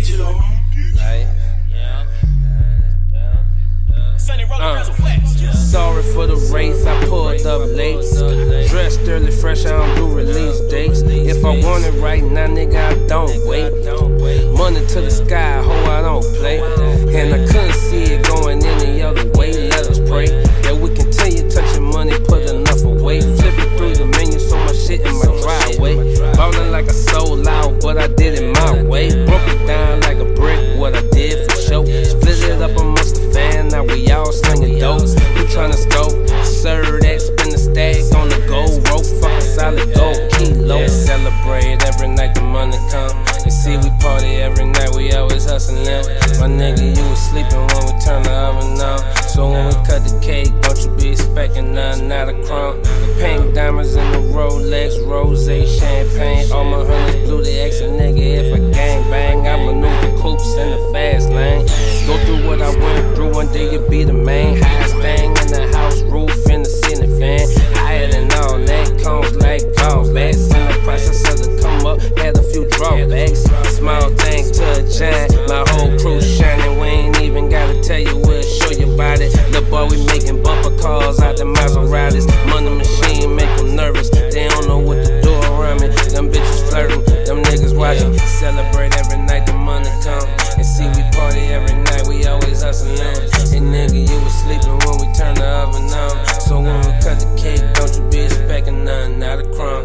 Like, yeah. Uh, sorry for the race, I pulled up late. Dressed early, fresh, I don't do release dates. If I want it right now, nigga, I don't wait. Money to the sky, dope. We tryna scope, serve that, spin the stack on the gold rope. Fucking solid gold, kilo. Celebrate every night the money come. You see, we party every night, we always hustling. My nigga, you was sleeping when we turn the oven on. So when we cut the cake, don't you be expecting nothing, not a crumb. Pink diamonds in the Rolex, rose, champagne. All my honeys blue, they ask a nigga if one day you'll be the main highest thing in the house, roof in the ceiling fan. Higher than all that comes like gone backs in the process of the come up, had a few drawbacks. Small thing to a giant, my whole crew shining. We ain't even gotta tell you, we'll show you about it. The boy, we making bumper cars out the Maseratis. Money machine make them nervous, they don't know what to do around me. Them bitches flirting, them niggas watching, celebrate every night. not a crime.